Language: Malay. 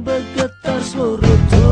bergetar seluruh tubuh